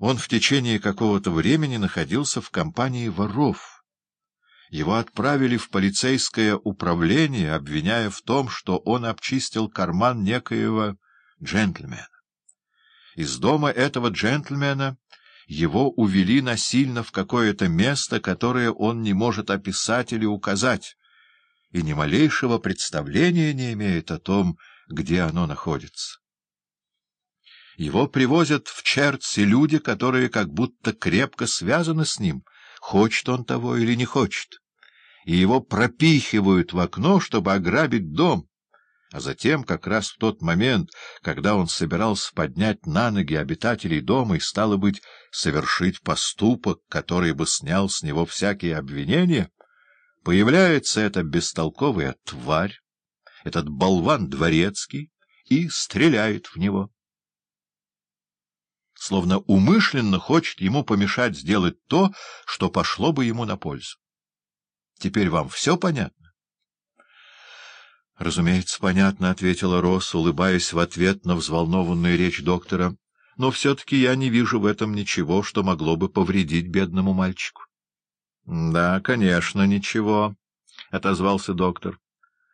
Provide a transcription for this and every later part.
Он в течение какого-то времени находился в компании воров. Его отправили в полицейское управление, обвиняя в том, что он обчистил карман некоего джентльмена. Из дома этого джентльмена его увели насильно в какое-то место, которое он не может описать или указать, и ни малейшего представления не имеет о том, где оно находится. Его привозят в Черци люди, которые как будто крепко связаны с ним, хочет он того или не хочет, и его пропихивают в окно, чтобы ограбить дом, а затем, как раз в тот момент, когда он собирался поднять на ноги обитателей дома и, стало быть, совершить поступок, который бы снял с него всякие обвинения, появляется эта бестолковая тварь, этот болван дворецкий, и стреляет в него. Словно умышленно хочет ему помешать сделать то, что пошло бы ему на пользу. Теперь вам все понятно? — Разумеется, понятно, — ответила Росс, улыбаясь в ответ на взволнованную речь доктора. — Но все-таки я не вижу в этом ничего, что могло бы повредить бедному мальчику. — Да, конечно, ничего, — отозвался доктор.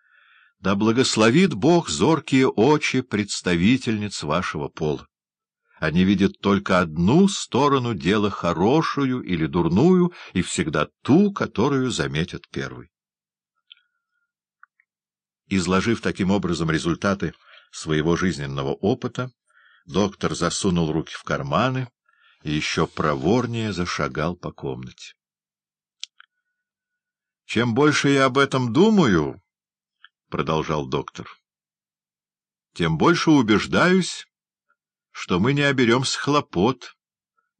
— Да благословит Бог зоркие очи представительниц вашего пола. Они видят только одну сторону дела, хорошую или дурную, и всегда ту, которую заметят первый. Изложив таким образом результаты своего жизненного опыта, доктор засунул руки в карманы и еще проворнее зашагал по комнате. — Чем больше я об этом думаю, — продолжал доктор, — тем больше убеждаюсь, что мы не оберемся хлопот,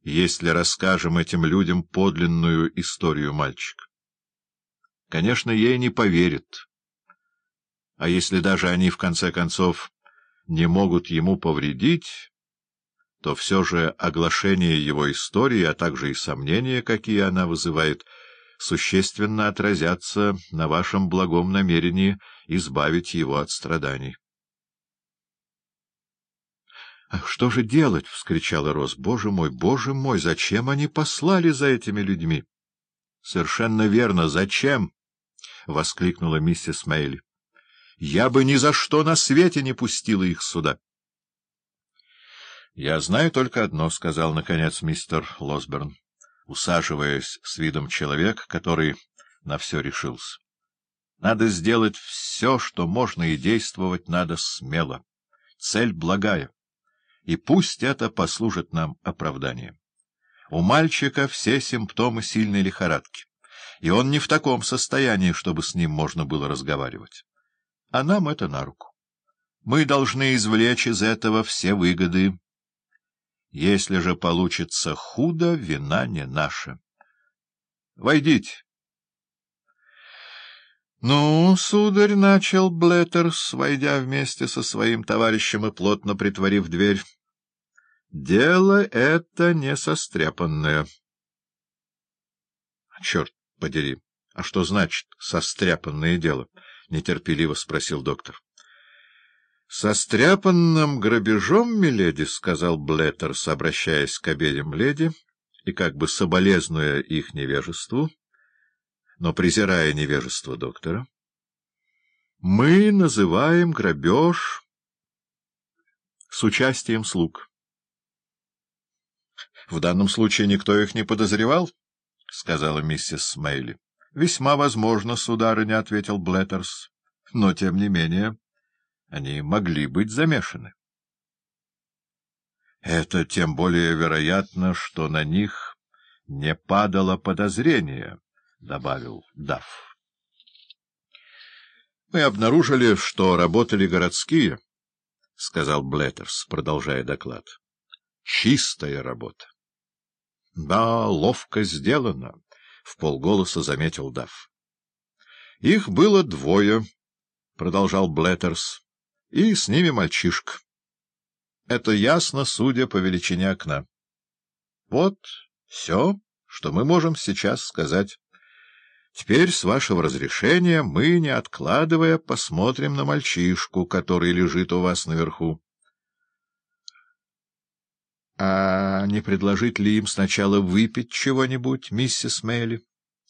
если расскажем этим людям подлинную историю мальчика. Конечно, ей не поверят. А если даже они, в конце концов, не могут ему повредить, то все же оглашение его истории, а также и сомнения, какие она вызывает, существенно отразятся на вашем благом намерении избавить его от страданий. — что же делать? — вскричала Рос. — Боже мой, боже мой, зачем они послали за этими людьми? — Совершенно верно, зачем? — воскликнула миссис Мейли. Я бы ни за что на свете не пустила их сюда. — Я знаю только одно, — сказал, наконец, мистер Лосберн, усаживаясь с видом человека, который на все решился. — Надо сделать все, что можно, и действовать надо смело. Цель благая, и пусть это послужит нам оправданием. У мальчика все симптомы сильной лихорадки, и он не в таком состоянии, чтобы с ним можно было разговаривать а нам это на руку. Мы должны извлечь из этого все выгоды. Если же получится худо, вина не наша. Войдите. — Ну, сударь, — начал Блеттерс, войдя вместе со своим товарищем и плотно притворив дверь, — дело это не состряпанное. — Черт подери, а что значит «состряпанное дело»? — нетерпеливо спросил доктор. — Состряпанным грабежом, миледи, — сказал Блеттерс, обращаясь к обеим леди и как бы соболезнуя их невежеству, но презирая невежество доктора, — мы называем грабеж с участием слуг. — В данном случае никто их не подозревал, — сказала миссис Мэйли. — Весьма возможно, сударыня, — ответил Блеттерс. — Но, тем не менее, они могли быть замешаны. — Это тем более вероятно, что на них не падало подозрение, — добавил Дафф. — Мы обнаружили, что работали городские, — сказал Блеттерс, продолжая доклад. — Чистая работа. — Да, ловко сделано. — в полголоса заметил Дафф. — Их было двое, — продолжал Блеттерс, — и с ними мальчишка. Это ясно, судя по величине окна. Вот все, что мы можем сейчас сказать. Теперь, с вашего разрешения, мы, не откладывая, посмотрим на мальчишку, который лежит у вас наверху. А не предложить ли им сначала выпить чего-нибудь, миссис Мэйли?